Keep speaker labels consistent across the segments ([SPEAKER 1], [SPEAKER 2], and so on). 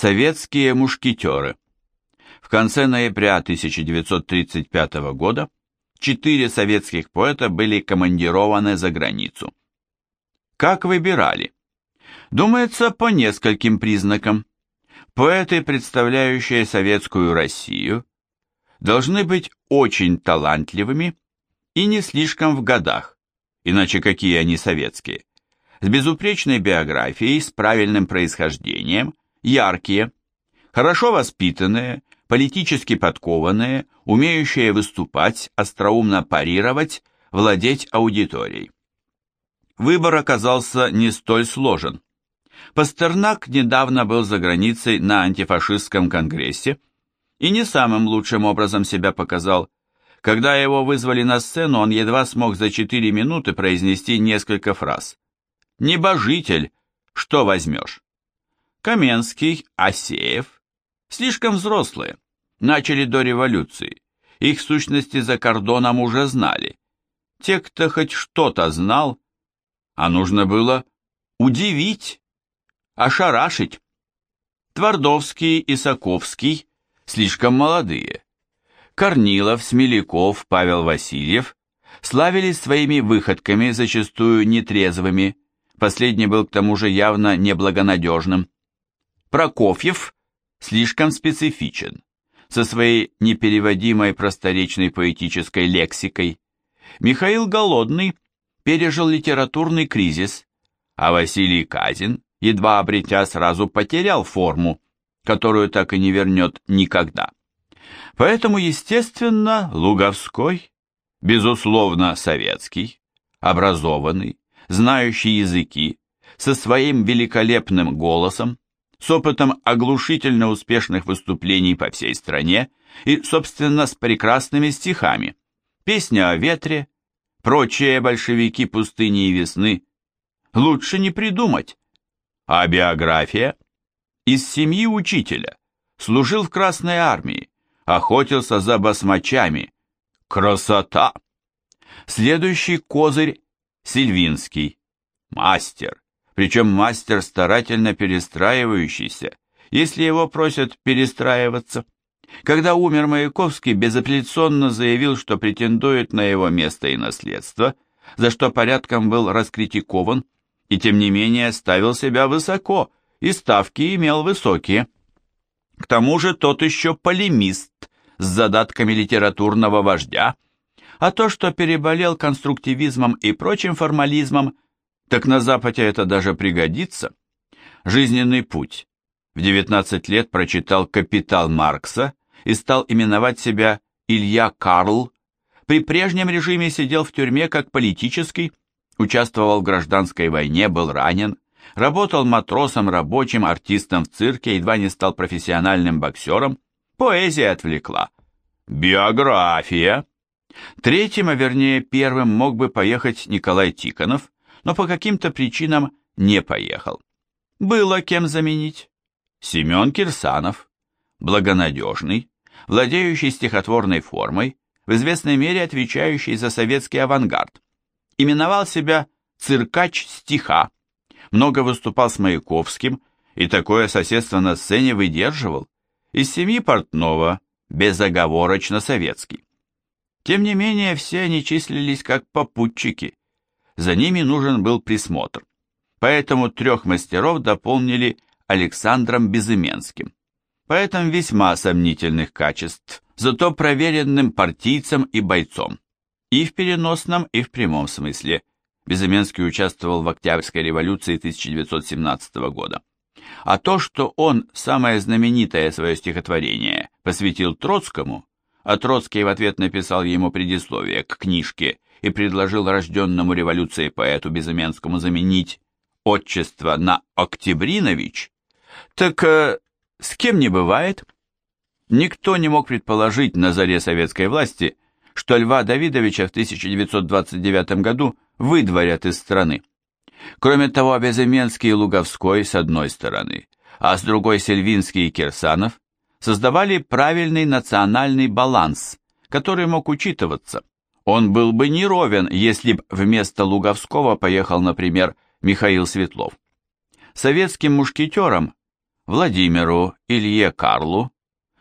[SPEAKER 1] Советские мушкетеры. В конце ноября 1935 года четыре советских поэта были командированы за границу. Как выбирали? Думается, по нескольким признакам. Поэты, представляющие советскую Россию, должны быть очень талантливыми и не слишком в годах, иначе какие они советские, с безупречной биографией, с правильным происхождением, яркие, хорошо воспитанные, политически подкованные, умеющие выступать, остроумно парировать, владеть аудиторией. Выбор оказался не столь сложен. Пастернак недавно был за границей на антифашистском конгрессе и не самым лучшим образом себя показал. Когда его вызвали на сцену, он едва смог за четыре минуты произнести несколько фраз. «Небожитель, что возьмешь?» Каменский, Асеев, слишком взрослые, начали до революции, их сущности за кордоном уже знали. Те, кто хоть что-то знал, а нужно было удивить, ошарашить. Твардовский и Саковский слишком молодые. Корнилов, Смеляков, Павел Васильев славились своими выходками, зачастую нетрезвыми, последний был к тому же явно неблагонадежным. Прокофьев слишком специфичен, со своей непереводимой просторечной поэтической лексикой. Михаил Голодный пережил литературный кризис, а Василий Казин, едва обретя, сразу потерял форму, которую так и не вернет никогда. Поэтому, естественно, Луговской, безусловно, советский, образованный, знающий языки, со своим великолепным голосом, с опытом оглушительно успешных выступлений по всей стране и, собственно, с прекрасными стихами. Песня о ветре, прочие большевики пустыни и весны. Лучше не придумать. А биография? Из семьи учителя. Служил в Красной армии. Охотился за басмачами. Красота! Следующий козырь – Сильвинский. Мастер причем мастер старательно перестраивающийся, если его просят перестраиваться. Когда умер Маяковский, безапелляционно заявил, что претендует на его место и наследство, за что порядком был раскритикован, и тем не менее ставил себя высоко, и ставки имел высокие. К тому же тот еще полемист с задатками литературного вождя, а то, что переболел конструктивизмом и прочим формализмом – так на Западе это даже пригодится. Жизненный путь. В 19 лет прочитал «Капитал Маркса» и стал именовать себя Илья Карл. При прежнем режиме сидел в тюрьме как политический, участвовал в гражданской войне, был ранен, работал матросом, рабочим, артистом в цирке, едва не стал профессиональным боксером. Поэзия отвлекла. Биография. Третьим, а вернее первым, мог бы поехать Николай Тихонов, но по каким-то причинам не поехал. Было кем заменить. Семен Кирсанов, благонадежный, владеющий стихотворной формой, в известной мере отвечающий за советский авангард. Именовал себя «циркач стиха», много выступал с Маяковским и такое соседство на сцене выдерживал. Из семьи Портнова, безоговорочно советский. Тем не менее, все они числились как попутчики, за ними нужен был присмотр. Поэтому трех мастеров дополнили Александром Безыменским. Поэтому весьма сомнительных качеств, зато проверенным партийцем и бойцом. И в переносном, и в прямом смысле. Безыменский участвовал в Октябрьской революции 1917 года. А то, что он самое знаменитое свое стихотворение посвятил Троцкому, а Троцкий в ответ написал ему предисловие к книжке и предложил рожденному революцией поэту Безыменскому заменить отчество на Октябринович, так э, с кем не бывает? Никто не мог предположить на заре советской власти, что Льва Давидовича в 1929 году выдворят из страны. Кроме того, Безыменский и Луговской с одной стороны, а с другой Сельвинский и Кирсанов создавали правильный национальный баланс, который мог учитываться, он был бы неровен, если б вместо Луговского поехал, например, Михаил Светлов. Советским мушкетерам Владимиру Илье Карлу,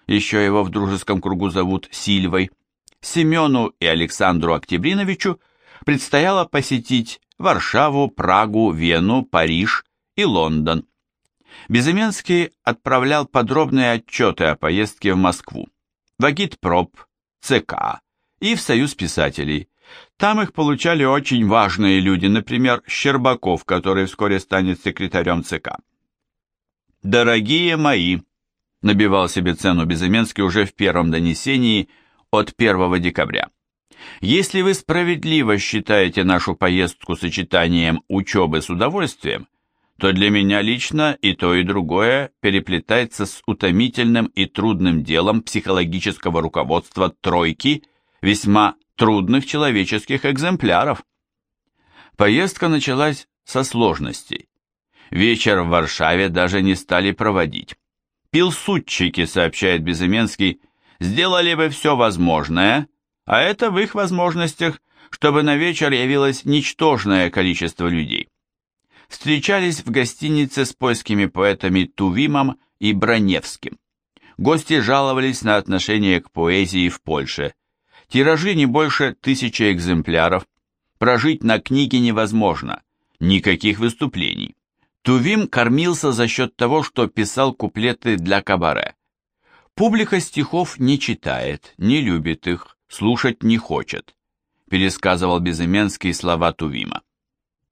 [SPEAKER 1] еще его в дружеском кругу зовут Сильвой, Семену и Александру Октябриновичу предстояло посетить Варшаву, Прагу, Вену, Париж и Лондон. Безыменский отправлял подробные отчеты о поездке в Москву, в Агитпроп, ЦК и в Союз писателей. Там их получали очень важные люди, например, Щербаков, который вскоре станет секретарем ЦК. «Дорогие мои», – набивал себе цену Безыменский уже в первом донесении от 1 декабря. «Если вы справедливо считаете нашу поездку сочетанием учебы с удовольствием, то для меня лично и то, и другое переплетается с утомительным и трудным делом психологического руководства тройки весьма трудных человеческих экземпляров. Поездка началась со сложностей. Вечер в Варшаве даже не стали проводить. Пилсудчики, сообщает Безыменский, сделали бы все возможное, а это в их возможностях, чтобы на вечер явилось ничтожное количество людей встречались в гостинице с польскими поэтами Тувимом и Броневским. Гости жаловались на отношение к поэзии в Польше. Тиражи не больше тысячи экземпляров. Прожить на книге невозможно. Никаких выступлений. Тувим кормился за счет того, что писал куплеты для кабаре. Публика стихов не читает, не любит их, слушать не хочет, пересказывал Безыменский слова Тувима.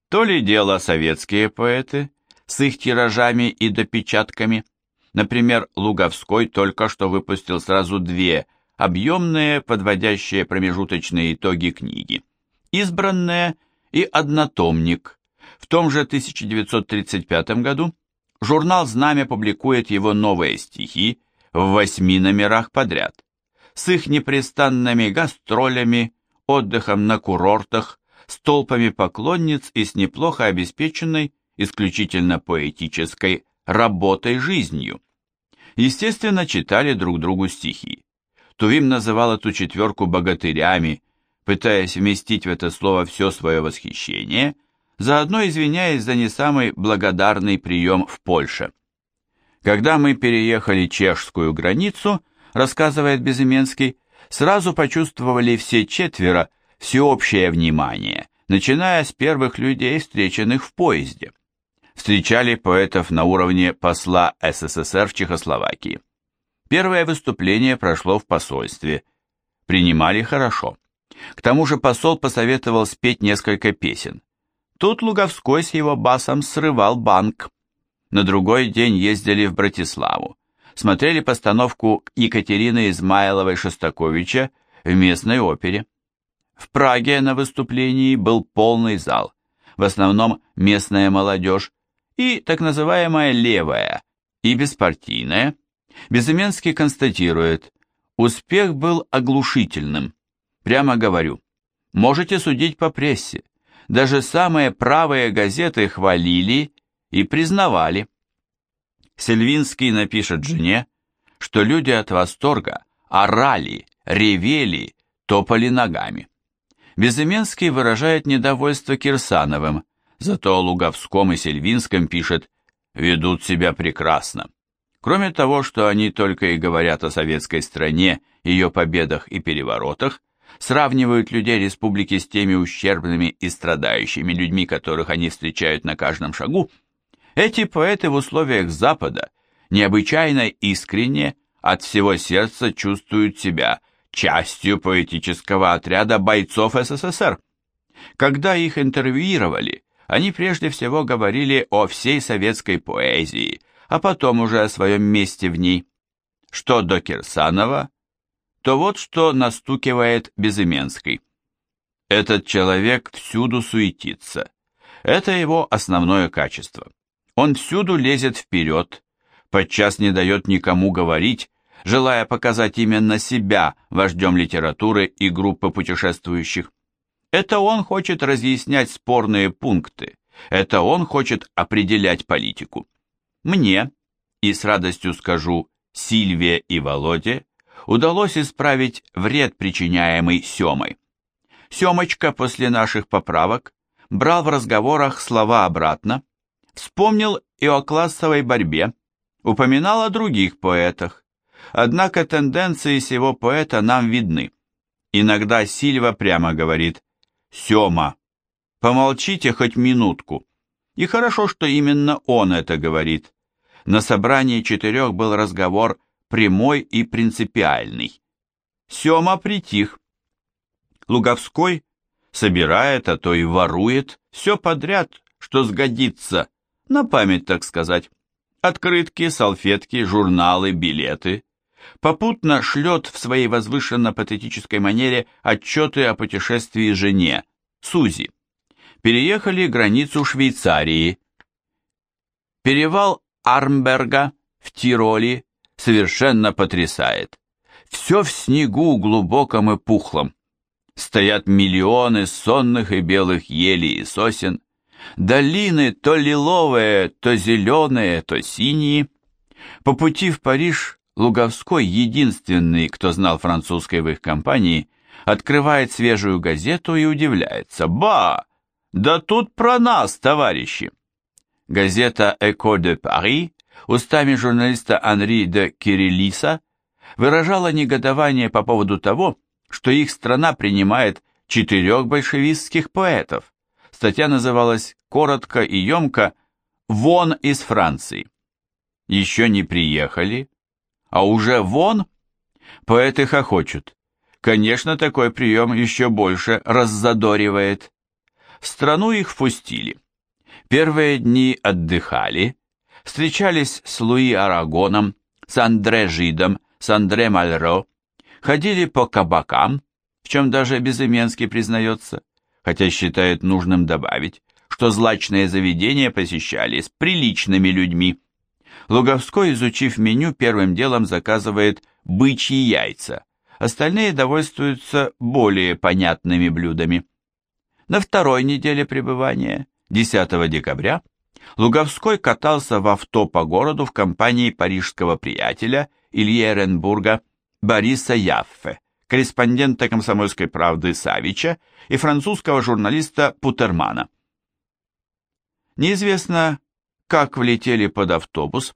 [SPEAKER 1] То ли дело советские поэты с их тиражами и допечатками. Например, Луговской только что выпустил сразу две объемные, подводящие промежуточные итоги книги. «Избранная» и «Однотомник». В том же 1935 году журнал «Знамя» публикует его новые стихи в восьми номерах подряд. С их непрестанными гастролями, отдыхом на курортах, с толпами поклонниц и с неплохо обеспеченной, исключительно поэтической, работой жизнью. Естественно, читали друг другу стихи. Тувим называл эту четверку богатырями, пытаясь вместить в это слово все свое восхищение, заодно извиняясь за не самый благодарный прием в Польше. Когда мы переехали чешскую границу, рассказывает Безыменский, сразу почувствовали все четверо, всеобщее внимание, начиная с первых людей, встреченных в поезде. Встречали поэтов на уровне посла СССР в Чехословакии. Первое выступление прошло в посольстве. Принимали хорошо. К тому же посол посоветовал спеть несколько песен. Тут Луговской с его басом срывал банк. На другой день ездили в Братиславу. Смотрели постановку Екатерины Измайловой-Шостаковича в местной опере. В Праге на выступлении был полный зал, в основном местная молодежь и так называемая левая и беспартийная. Безыменский констатирует, успех был оглушительным. Прямо говорю, можете судить по прессе. Даже самые правые газеты хвалили и признавали. Сельвинский напишет жене, что люди от восторга орали, ревели, топали ногами. Безыменский выражает недовольство Кирсановым, зато о Луговском и Сельвинском пишет «ведут себя прекрасно». Кроме того, что они только и говорят о советской стране, ее победах и переворотах, сравнивают людей республики с теми ущербными и страдающими людьми, которых они встречают на каждом шагу, эти поэты в условиях Запада необычайно искренне от всего сердца чувствуют себя частью поэтического отряда бойцов СССР. Когда их интервьюировали, они прежде всего говорили о всей советской поэзии, а потом уже о своем месте в ней. Что до Кирсанова, то вот что настукивает Безыменский. Этот человек всюду суетится. Это его основное качество. Он всюду лезет вперед, подчас не дает никому говорить, желая показать именно себя вождем литературы и группы путешествующих. Это он хочет разъяснять спорные пункты, это он хочет определять политику. Мне, и с радостью скажу, Сильве и Володе, удалось исправить вред, причиняемый Семой. Семочка после наших поправок брал в разговорах слова обратно, вспомнил и о классовой борьбе, упоминал о других поэтах. Однако тенденции сего поэта нам видны. Иногда Сильва прямо говорит «Сема, помолчите хоть минутку». И хорошо, что именно он это говорит. На собрании четырех был разговор прямой и принципиальный. Сема притих. Луговской собирает, а то и ворует все подряд, что сгодится, на память, так сказать. Открытки, салфетки, журналы, билеты. Попутно шлет в своей возвышенно-патетической манере отчеты о путешествии жене, Сузи. Переехали границу Швейцарии. Перевал Армберга в Тироли совершенно потрясает. Все в снегу глубоком и пухлом. Стоят миллионы сонных и белых елей и сосен. Долины то лиловые, то зеленые, то синие. По пути в Париж Луговской, единственный, кто знал французской в их компании, открывает свежую газету и удивляется. «Ба! Да тут про нас, товарищи!» Газета «Эко де Пари» устами журналиста Анри де Кириллиса выражала негодование по поводу того, что их страна принимает четырех большевистских поэтов. Статья называлась коротко и емко «Вон из Франции». Еще не приехали, а уже вон? Поэты хохочут. Конечно, такой прием еще больше раззадоривает. В страну их впустили. Первые дни отдыхали, встречались с Луи Арагоном, с Андре Жидом, с Андре Мальро, ходили по кабакам, в чем даже Безыменский признается, хотя считает нужным добавить, что злачные заведения посещали с приличными людьми. Луговской, изучив меню, первым делом заказывает бычьи яйца, остальные довольствуются более понятными блюдами. На второй неделе пребывания, 10 декабря, Луговской катался в авто по городу в компании парижского приятеля Ильи Эренбурга Бориса Яффе, корреспондента «Комсомольской правды» Савича и французского журналиста Путермана. Неизвестно, как влетели под автобус,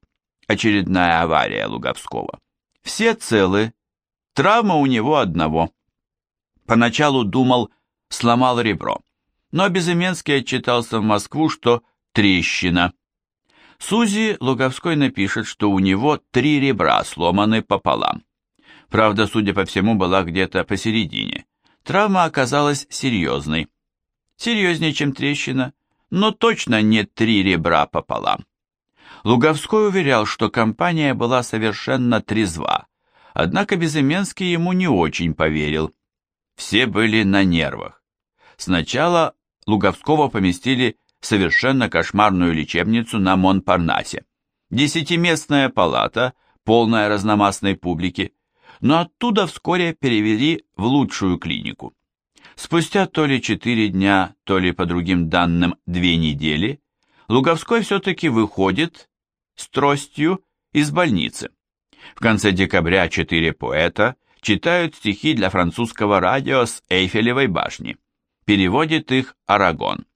[SPEAKER 1] очередная авария Луговского. Все целы, травма у него одного. Поначалу думал, сломал ребро, но Безыменский отчитался в Москву, что трещина. Сузи Луговской напишет, что у него три ребра сломаны пополам. Правда, судя по всему, была где-то посередине. Травма оказалась серьезной. Серьезнее, чем трещина, но точно не три ребра пополам. Луговской уверял, что компания была совершенно трезва, однако Безыменский ему не очень поверил. Все были на нервах. Сначала Луговского поместили в совершенно кошмарную лечебницу на Монпарнасе. Десятиместная палата, полная разномастной публики, но оттуда вскоре перевели в лучшую клинику. Спустя то ли четыре дня, то ли по другим данным две недели, Луговской все-таки выходит с тростью из больницы. В конце декабря четыре поэта читают стихи для французского радио с Эйфелевой башни. Переводит их Арагон.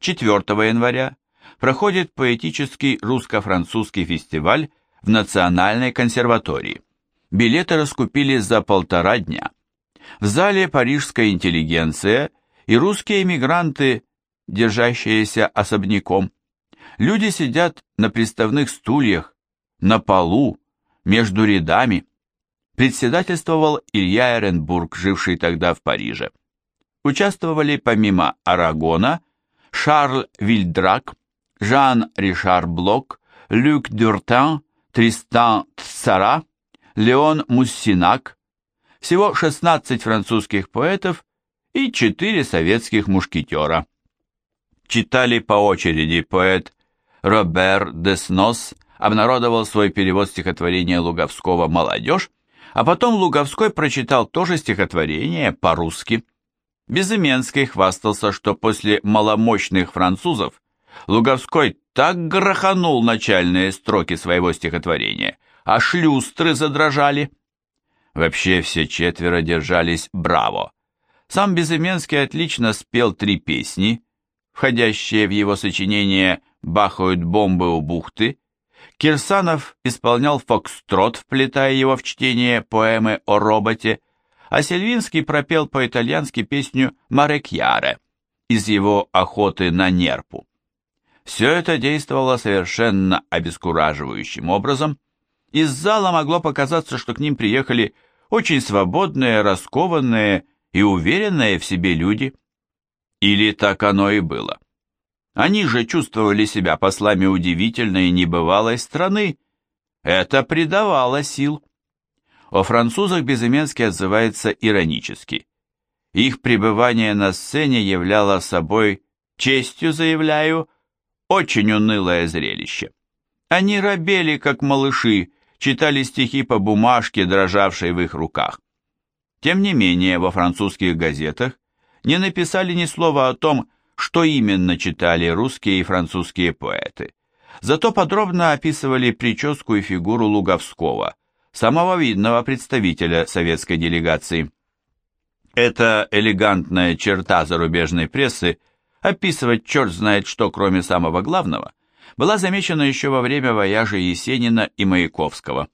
[SPEAKER 1] 4 января проходит поэтический русско-французский фестиваль в Национальной консерватории. Билеты раскупили за полтора дня. В зале парижская интеллигенция и русские эмигранты, держащиеся особняком. Люди сидят на приставных стульях, на полу, между рядами. Председательствовал Илья Эренбург, живший тогда в Париже. Участвовали помимо Арагона Шарль Вильдрак, Жан-Ришар Блок, Люк Дюртан, Тристан Тсара, Леон Муссинак, всего 16 французских поэтов и 4 советских мушкетера. Читали по очереди поэт Робер Деснос, обнародовал свой перевод стихотворения Луговского «Молодежь», а потом Луговской прочитал тоже стихотворение по-русски. Безыменский хвастался, что после маломощных французов Луговской так гроханул начальные строки своего стихотворения, а шлюстры задрожали. Вообще все четверо держались браво. Сам Безыменский отлично спел три песни, входящие в его сочинение «Бахают бомбы у бухты», Кирсанов исполнял фокстрот, вплетая его в чтение поэмы о роботе, а Сельвинский пропел по-итальянски песню «Марекьяре» из его «Охоты на нерпу». Все это действовало совершенно обескураживающим образом. Из зала могло показаться, что к ним приехали очень свободные, раскованные и уверенные в себе люди. Или так оно и было. Они же чувствовали себя послами удивительной и небывалой страны. Это придавало сил. О французах Безыменский отзывается иронически. Их пребывание на сцене являло собой, честью заявляю, очень унылое зрелище. Они робели, как малыши, читали стихи по бумажке, дрожавшей в их руках. Тем не менее, во французских газетах не написали ни слова о том, что именно читали русские и французские поэты. Зато подробно описывали прическу и фигуру Луговского, самого видного представителя советской делегации. Эта элегантная черта зарубежной прессы – описывать черт знает что, кроме самого главного, была замечена еще во время вояжа Есенина и Маяковского.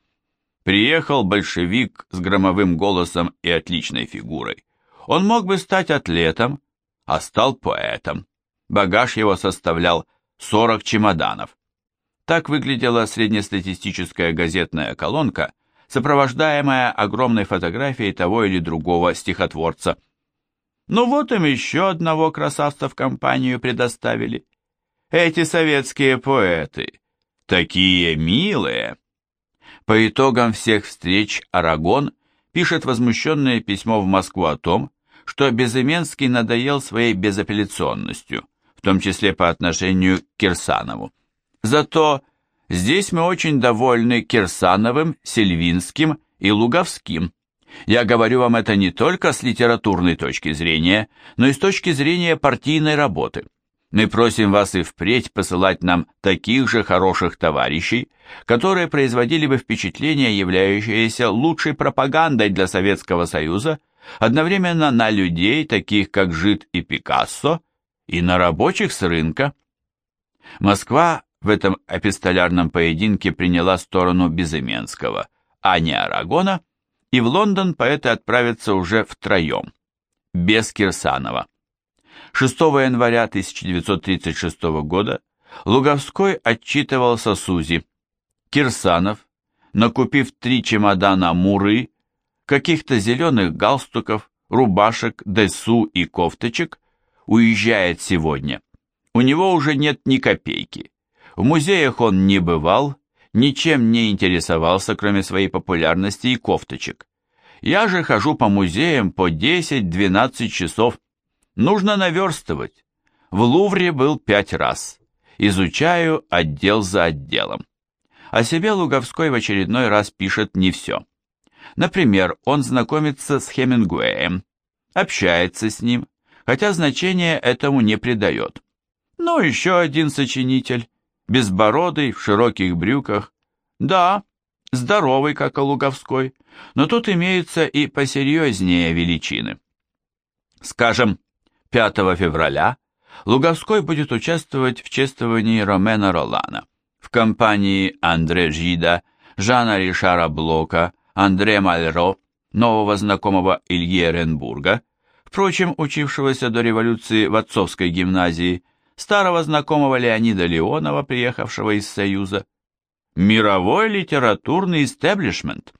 [SPEAKER 1] Приехал большевик с громовым голосом и отличной фигурой. Он мог бы стать атлетом, а стал поэтом. Багаж его составлял 40 чемоданов. Так выглядела среднестатистическая газетная колонка, сопровождаемая огромной фотографией того или другого стихотворца – ну вот им еще одного красавца в компанию предоставили. Эти советские поэты, такие милые. По итогам всех встреч Арагон пишет возмущенное письмо в Москву о том, что Безыменский надоел своей безапелляционностью, в том числе по отношению к Кирсанову. Зато здесь мы очень довольны Кирсановым, Сельвинским и Луговским. Я говорю вам это не только с литературной точки зрения, но и с точки зрения партийной работы. Мы просим вас и впредь посылать нам таких же хороших товарищей, которые производили бы впечатление, являющееся лучшей пропагандой для Советского Союза, одновременно на людей, таких как Жид и Пикассо, и на рабочих с рынка. Москва в этом эпистолярном поединке приняла сторону Безыменского, а не Арагона, и в Лондон поэты отправятся уже втроем, без Кирсанова. 6 января 1936 года Луговской отчитывался Сузи. Кирсанов, накупив три чемодана муры, каких-то зеленых галстуков, рубашек, десу и кофточек, уезжает сегодня. У него уже нет ни копейки. В музеях он не бывал, ничем не интересовался, кроме своей популярности и кофточек. Я же хожу по музеям по 10-12 часов. Нужно наверстывать. В Лувре был пять раз. Изучаю отдел за отделом. О себе Луговской в очередной раз пишет не все. Например, он знакомится с Хемингуэем, общается с ним, хотя значения этому не придает. Ну, еще один сочинитель, безбородый, в широких брюках. Да, здоровый, как и Луговской, но тут имеются и посерьезнее величины. Скажем, 5 февраля Луговской будет участвовать в чествовании Ромена Ролана в компании Андре Жида, Жана Ришара Блока, Андре Мальро, нового знакомого Ильи Эренбурга, впрочем, учившегося до революции в отцовской гимназии, старого знакомого Леонида Леонова, приехавшего из Союза, мировой литературный истеблишмент.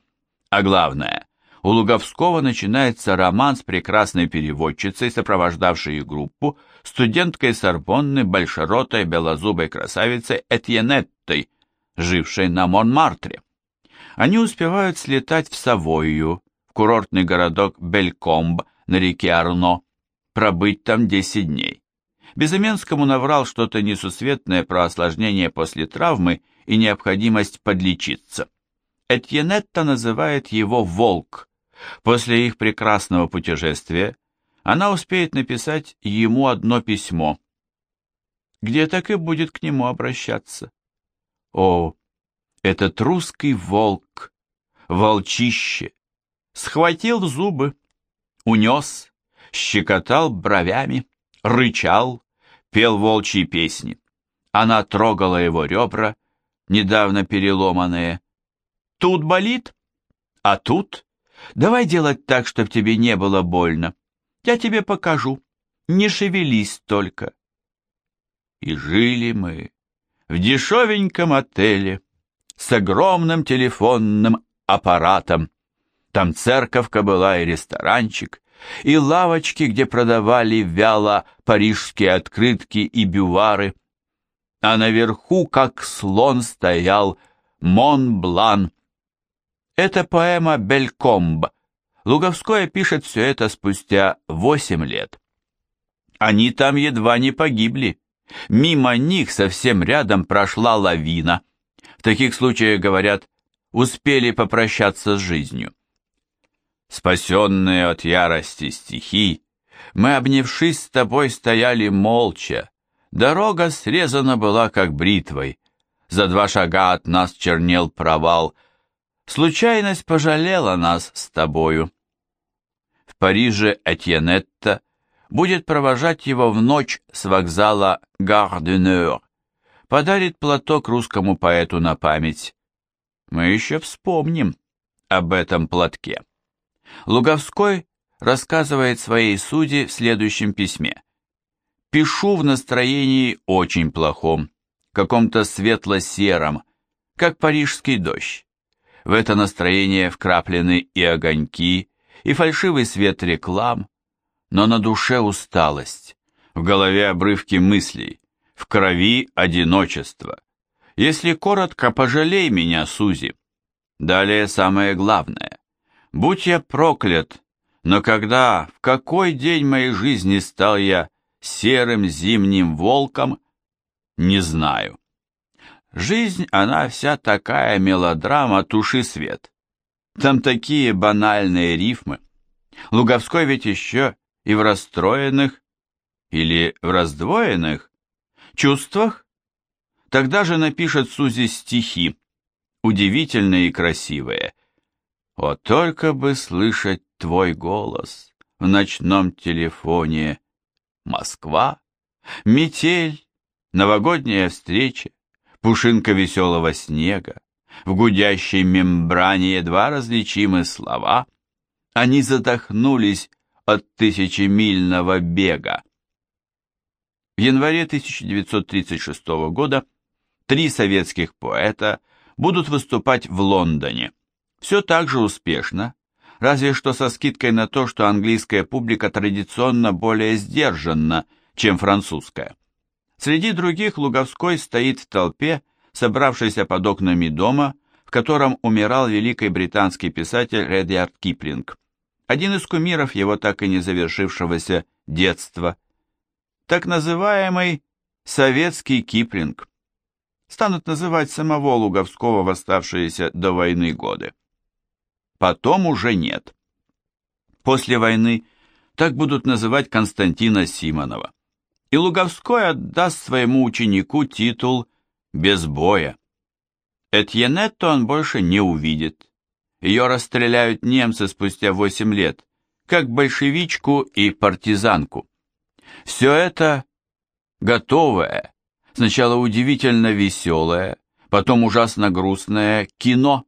[SPEAKER 1] А главное, у Луговского начинается роман с прекрасной переводчицей, сопровождавшей группу, студенткой Сорбонны, большеротой, белозубой красавицей Этьенеттой, жившей на Монмартре. Они успевают слетать в Савойю, в курортный городок Белькомб на реке Арно, пробыть там 10 дней. Безыменскому наврал что-то несусветное про осложнение после травмы и необходимость подлечиться. Этьенетта называет его «волк». После их прекрасного путешествия она успеет написать ему одно письмо, где так и будет к нему обращаться. О, этот русский волк, волчище, схватил зубы, унес, щекотал бровями, рычал, пел волчьи песни. Она трогала его ребра, недавно переломанные. Тут болит? А тут? Давай делать так, чтобы тебе не было больно. Я тебе покажу. Не шевелись только. И жили мы в дешевеньком отеле с огромным телефонным аппаратом. Там церковка была и ресторанчик, и лавочки, где продавали вяло парижские открытки и бювары. А наверху, как слон, стоял Мон-Блан. Это поэма «Белькомб». Луговское пишет все это спустя восемь лет. Они там едва не погибли. Мимо них совсем рядом прошла лавина. В таких случаях, говорят, успели попрощаться с жизнью. Спасенные от ярости стихий, мы, обнявшись с тобой, стояли молча. Дорога срезана была, как бритвой. За два шага от нас чернел провал. Случайность пожалела нас с тобою. В Париже Этьенетта будет провожать его в ночь с вокзала Гарденер, подарит платок русскому поэту на память. Мы еще вспомним об этом платке. Луговской рассказывает своей суде в следующем письме. «Пишу в настроении очень плохом, каком-то светло-сером, как парижский дождь. В это настроение вкраплены и огоньки, и фальшивый свет реклам, но на душе усталость, в голове обрывки мыслей, в крови одиночество. Если коротко, пожалей меня, Сузи. Далее самое главное. Будь я проклят, но когда, в какой день моей жизни стал я серым зимним волком, не знаю. Жизнь, она вся такая мелодрама, туши свет. Там такие банальные рифмы. Луговской ведь еще и в расстроенных или в раздвоенных чувствах? Тогда же напишет Сузи стихи, удивительные и красивые. О, только бы слышать твой голос в ночном телефоне. Москва, метель, новогодняя встреча, пушинка веселого снега, в гудящей мембране едва различимы слова. Они задохнулись от тысячемильного бега. В январе 1936 года три советских поэта будут выступать в Лондоне. Все так же успешно, разве что со скидкой на то, что английская публика традиционно более сдержанна, чем французская. Среди других Луговской стоит в толпе, собравшейся под окнами дома, в котором умирал великий британский писатель Редьярд Киплинг один из кумиров его так и не завершившегося детства, так называемый советский Киплинг. Станут называть самого Луговского в оставшиеся до войны годы. Потом уже нет. После войны так будут называть Константина Симонова. И Луговской отдаст своему ученику титул «Без боя». Этьенетту он больше не увидит. Ее расстреляют немцы спустя 8 лет, как большевичку и партизанку. Все это готовое, сначала удивительно веселое, потом ужасно грустное кино.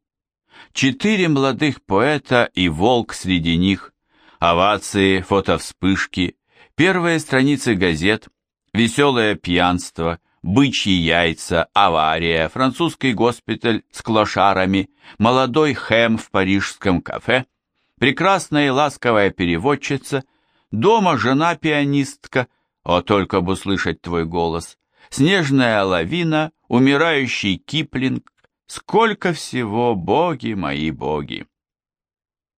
[SPEAKER 1] Четыре молодых поэта и волк среди них, овации, фотовспышки, первые страницы газет, веселое пьянство – бычьи яйца, авария, французский госпиталь с клошарами, молодой хэм в парижском кафе, прекрасная и ласковая переводчица, дома жена-пианистка, о, только бы услышать твой голос, снежная лавина, умирающий киплинг, сколько всего, боги мои боги!